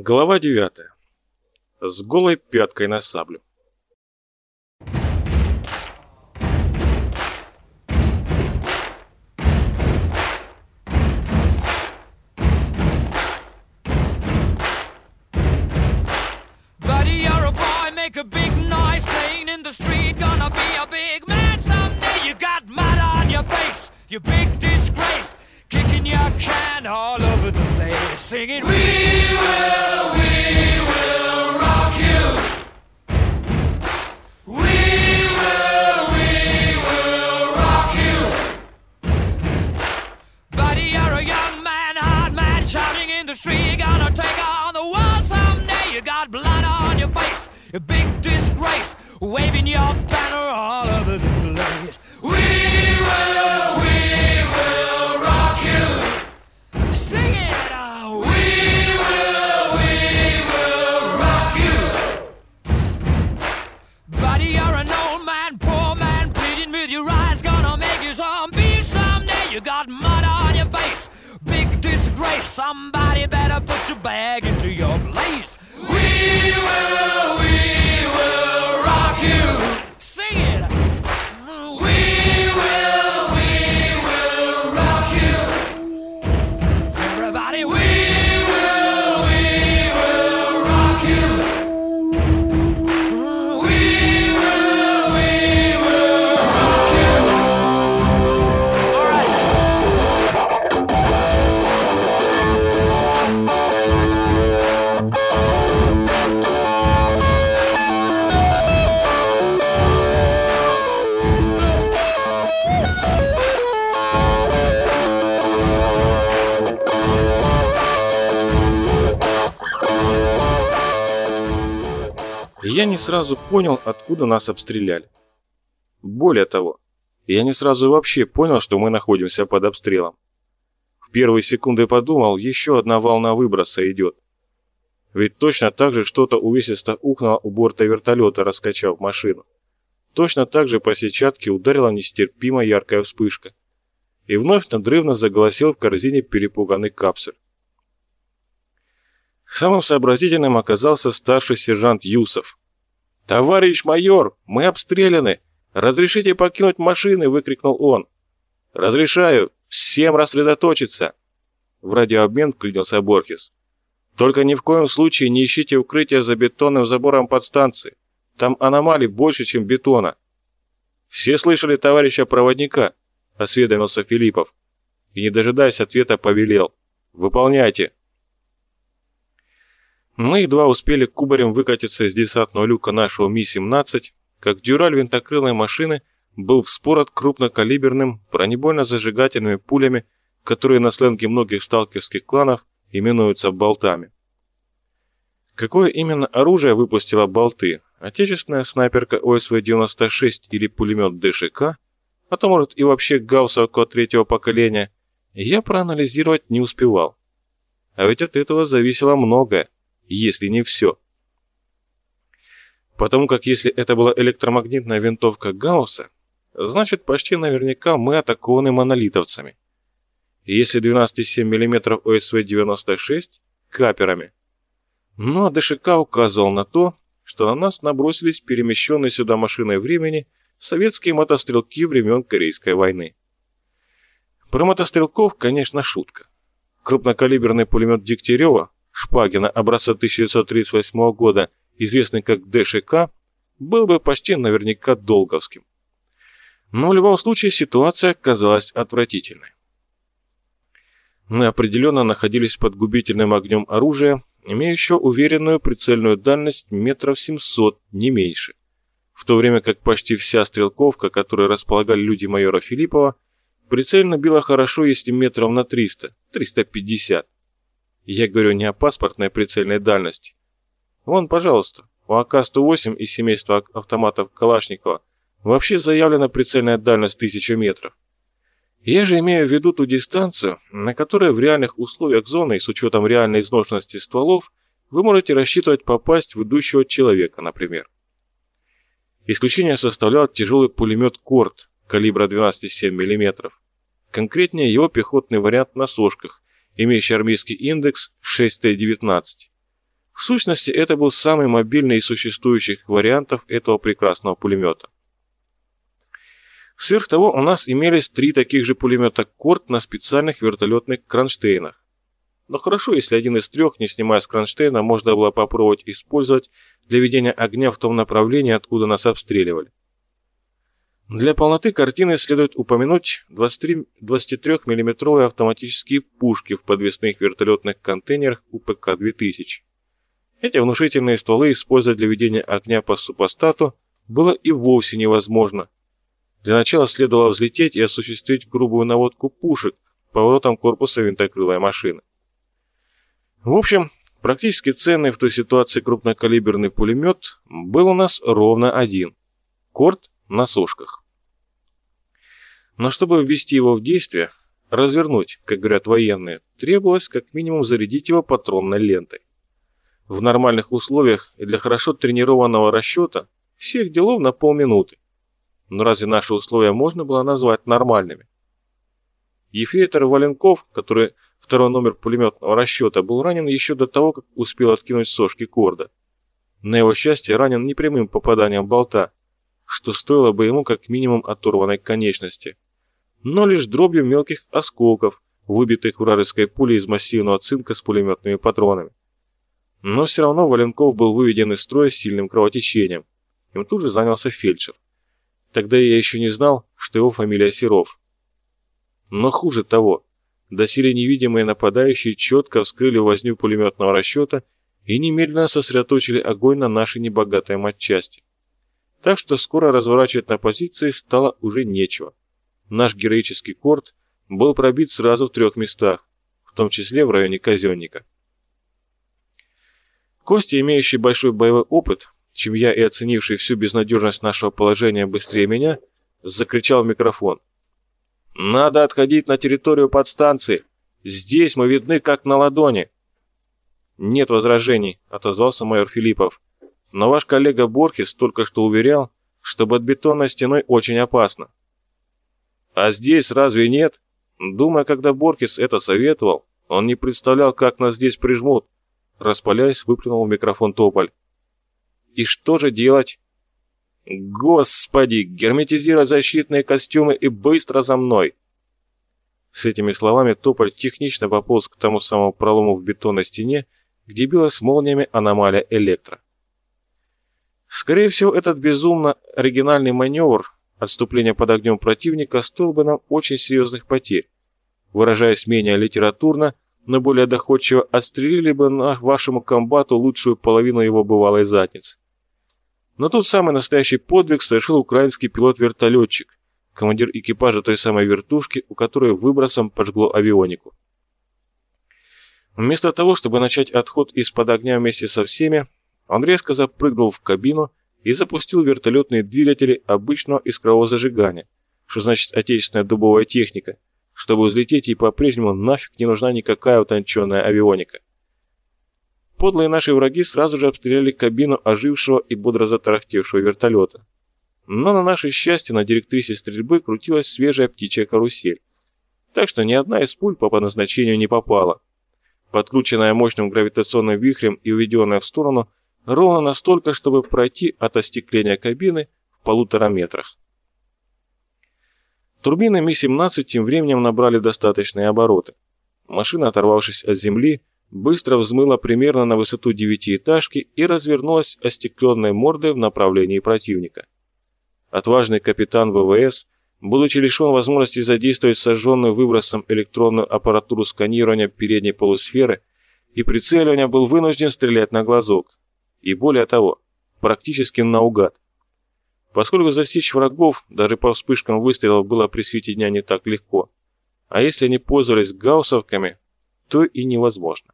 Глава 9. С голой пяткой на саблю. A big noise playing in the street. Gonna be a big man someday. You got mud on your face, you big disgrace. Kicking your can all over the place, singing, We You got blood on your face, a big disgrace, waving your banner all over the place. We will, we will rock you. Sing it out. We will, we will rock you. Buddy, you're an old man, poor man, pleading with your eyes, gonna make you zombie someday. You got mud on your face, big disgrace. Somebody better put your bag into your place. We will, we will rock you. Я не сразу понял, откуда нас обстреляли. Более того, я не сразу вообще понял, что мы находимся под обстрелом. В первые секунды подумал, еще одна волна выброса идет. Ведь точно так же что-то увесисто ухнуло у борта вертолета, раскачав машину. Точно так же по сетчатке ударила нестерпимо яркая вспышка. И вновь надрывно заголосил в корзине перепуганный капсуль. Самым сообразительным оказался старший сержант Юсов. «Товарищ майор, мы обстреляны! Разрешите покинуть машины!» — выкрикнул он. «Разрешаю! Всем рассредоточиться!» В радиообмен вклинился Борхес. «Только ни в коем случае не ищите укрытия за бетонным забором подстанции. Там аномалий больше, чем бетона». «Все слышали товарища проводника?» — осведомился Филиппов. И, не дожидаясь ответа, повелел. «Выполняйте!» Мы едва успели кубарем выкатиться из десантного люка нашего Ми-17, как дюраль винтокрылой машины был вспорот крупнокалиберным, бронебойно-зажигательными пулями, которые на сленге многих сталкерских кланов именуются болтами. Какое именно оружие выпустило болты? Отечественная снайперка ОСВ-96 или пулемет ДШК? А то, может, и вообще гауссовка третьего поколения? Я проанализировать не успевал. А ведь от этого зависело многое если не все. Потому как если это была электромагнитная винтовка Гаусса, значит почти наверняка мы атакованы монолитовцами. Если 12,7 мм ОСВ-96 – каперами. А ДШК указывал на то, что на нас набросились перемещенные сюда машиной времени советские мотострелки времен Корейской войны. Про мотострелков, конечно, шутка. Крупнокалиберный пулемет Дегтярева Шпагина образца 1938 года, известный как ДШК, был бы почти наверняка долговским. Но в любом случае ситуация казалась отвратительной. Мы определенно находились под губительным огнем оружия, имеющего уверенную прицельную дальность метров 700, не меньше. В то время как почти вся стрелковка, которой располагали люди майора Филиппова, прицельно била хорошо, если метров на 300, 350. Я говорю не о паспортной прицельной дальности. Вон, пожалуйста, у АК-108 из семейства автоматов Калашникова вообще заявлена прицельная дальность 1000 метров. Я же имею в виду ту дистанцию, на которой в реальных условиях зоны и с учетом реальной изношенности стволов вы можете рассчитывать попасть в идущего человека, например. Исключение составлял тяжелый пулемет «Корт» калибра 12,7 мм. Конкретнее его пехотный вариант на сошках, имеющий армейский индекс 6Т-19. В сущности, это был самый мобильный из существующих вариантов этого прекрасного пулемета. Сверх того, у нас имелись три таких же пулемета «Корт» на специальных вертолетных кронштейнах. Но хорошо, если один из трех, не снимая с кронштейна, можно было попробовать использовать для ведения огня в том направлении, откуда нас обстреливали. Для полноты картины следует упомянуть 23-мм автоматические пушки в подвесных вертолетных контейнерах УПК-2000. Эти внушительные стволы использовать для ведения огня по супостату было и вовсе невозможно. Для начала следовало взлететь и осуществить грубую наводку пушек поворотом корпуса винтокрылой машины. В общем, практически ценный в той ситуации крупнокалиберный пулемет был у нас ровно один – Корт на сошках. Но чтобы ввести его в действие, развернуть, как говорят военные, требовалось как минимум зарядить его патронной лентой. В нормальных условиях и для хорошо тренированного расчета всех делов на полминуты. Но разве наши условия можно было назвать нормальными? Ефрейтор Валенков, который второй номер пулеметного расчета, был ранен еще до того, как успел откинуть сошки корда. На его счастье ранен не прямым попаданием болта, что стоило бы ему как минимум оторванной конечности, но лишь дробью мелких осколков, выбитых вражеской пулей из массивного цинка с пулеметными патронами. Но все равно Валенков был выведен из строя сильным кровотечением. Им тут же занялся фельдшер. Тогда я еще не знал, что его фамилия Серов. Но хуже того, доселе невидимые нападающие четко вскрыли возню пулеметного расчета и немедленно сосредоточили огонь на нашей небогатой матчасти. Так что скоро разворачивать на позиции стало уже нечего. Наш героический корт был пробит сразу в трех местах, в том числе в районе казенника. Костя, имеющий большой боевой опыт, чем я и оценивший всю безнадежность нашего положения быстрее меня, закричал в микрофон. «Надо отходить на территорию подстанции! Здесь мы видны как на ладони!» «Нет возражений», — отозвался майор Филиппов. «Но ваш коллега Борхес только что уверял, что под бетонной стеной очень опасно». «А здесь разве нет?» Думая, когда Борхес это советовал, он не представлял, как нас здесь прижмут. Распаляясь, выплюнул в микрофон Тополь. И что же делать? Господи, герметизировать защитные костюмы и быстро за мной! С этими словами Тополь технично пополз к тому самому пролому в бетонной стене, где билась молниями аномалия электро. Скорее всего, этот безумно оригинальный маневр отступления под огнем противника стоил бы нам очень серьезных потерь. Выражаясь менее литературно, но более доходчиво, отстрелили бы на вашему комбату лучшую половину его бывалой задницы. Но тут самый настоящий подвиг совершил украинский пилот-вертолетчик, командир экипажа той самой вертушки, у которой выбросом поджгло авионику. Вместо того, чтобы начать отход из-под огня вместе со всеми, резко запрыгнул в кабину и запустил вертолетные двигатели обычного искрового зажигания, что значит отечественная дубовая техника, чтобы взлететь и по-прежнему нафиг не нужна никакая утонченная авионика. Подлые наши враги сразу же обстреляли кабину ожившего и бодро затарахтевшего вертолета. Но на наше счастье на директрисе стрельбы крутилась свежая птичья карусель. Так что ни одна из пуль по назначению не попала. Подкрученная мощным гравитационным вихрем и уведенная в сторону, ровно настолько, чтобы пройти от остекления кабины в полутора метрах. Турбины Ми-17 тем временем набрали достаточные обороты. Машина, оторвавшись от земли, быстро взмыла примерно на высоту девятиэтажки и развернулась остекленной мордой в направлении противника. Отважный капитан ВВС, будучи лишен возможности задействовать сожженную выбросом электронную аппаратуру сканирования передней полусферы и прицеливания, был вынужден стрелять на глазок. И более того, практически наугад. Поскольку засечь врагов даже по вспышкам выстрелов было при свете дня не так легко, а если они пользовались гауссовками, то и невозможно.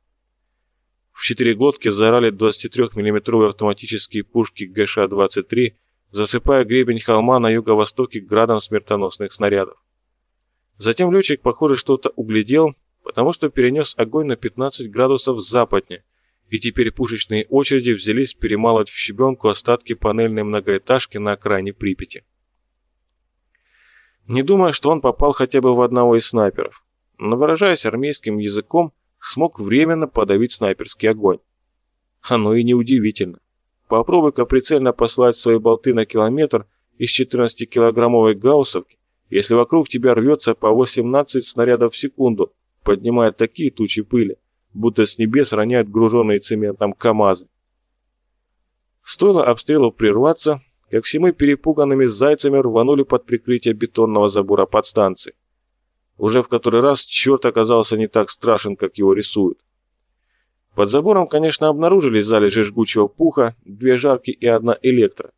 В четыре глотки заорали 23 миллиметровые автоматические пушки ГШ-23, засыпая гребень холма на юго-востоке градом смертоносных снарядов. Затем летчик, похоже, что-то углядел, потому что перенес огонь на 15 градусов западнее, и теперь пушечные очереди взялись перемалывать в щебенку остатки панельной многоэтажки на окраине Припяти. Не думая, что он попал хотя бы в одного из снайперов, но выражаясь армейским языком, смог временно подавить снайперский огонь. Оно и неудивительно. Попробуй-ка прицельно послать свои болты на километр из 14-килограммовой гауссовки, если вокруг тебя рвется по 18 снарядов в секунду, поднимая такие тучи пыли, будто с небес роняют груженные цементом КАМАЗы. Стоило обстрелу прерваться, как все мы перепуганными зайцами рванули под прикрытие бетонного забора подстанции. Уже в который раз черт оказался не так страшен, как его рисуют. Под забором, конечно, обнаружились залежи жгучего пуха, две жарки и одна электро.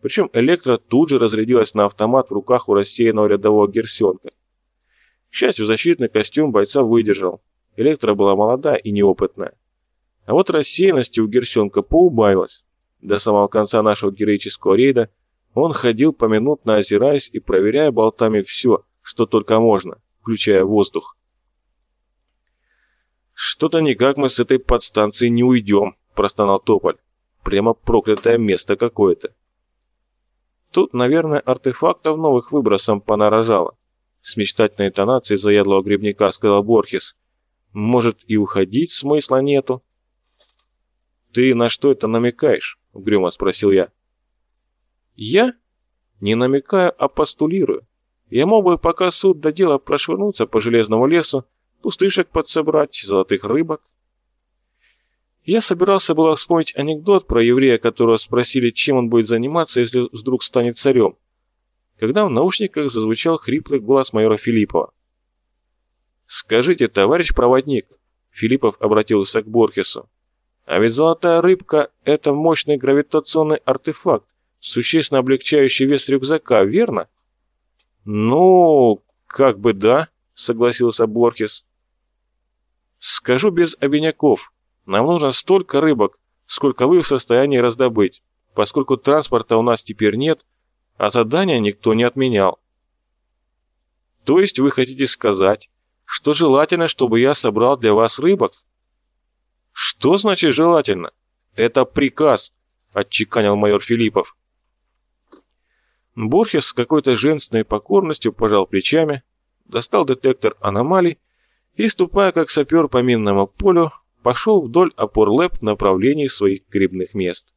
Причем электро тут же разрядилась на автомат в руках у рассеянного рядового герсенка. К счастью, защитный костюм бойца выдержал. Электро была молода и неопытная. А вот рассеянности у герсенка поубавилась. До самого конца нашего героического рейда он ходил поминутно озираясь и проверяя болтами все, что только можно, включая воздух. «Что-то никак мы с этой подстанции не уйдем», – простонал Тополь. «Прямо проклятое место какое-то». Тут, наверное, артефактов новых выбросом понарожало. С мечтательной интонацией заядлого грибника сказал Борхес. «Может, и уходить смысла нету?» «Ты на что это намекаешь?» — угрюмо спросил я. «Я? Не намекаю, а постулирую. Я мог бы, пока суд до дела прошвырнуться по железному лесу, пустышек подсобрать, золотых рыбок. Я собирался было вспомнить анекдот про еврея, которого спросили, чем он будет заниматься, если вдруг станет царем, когда в наушниках зазвучал хриплый голос майора Филиппова. «Скажите, товарищ проводник», — Филиппов обратился к Борхесу, «а ведь золотая рыбка — это мощный гравитационный артефакт, существенно облегчающий вес рюкзака, верно?» «Ну, как бы да», — согласился Борхес. «Скажу без обиняков. Нам нужно столько рыбок, сколько вы в состоянии раздобыть, поскольку транспорта у нас теперь нет, а задания никто не отменял». «То есть вы хотите сказать, что желательно, чтобы я собрал для вас рыбок?» «Что значит желательно?» «Это приказ», — отчеканил майор Филиппов. Борхес с какой-то женственной покорностью пожал плечами, достал детектор аномалий и, ступая как сапер по минному полю, пошел вдоль опор ЛЭП в направлении своих грибных мест.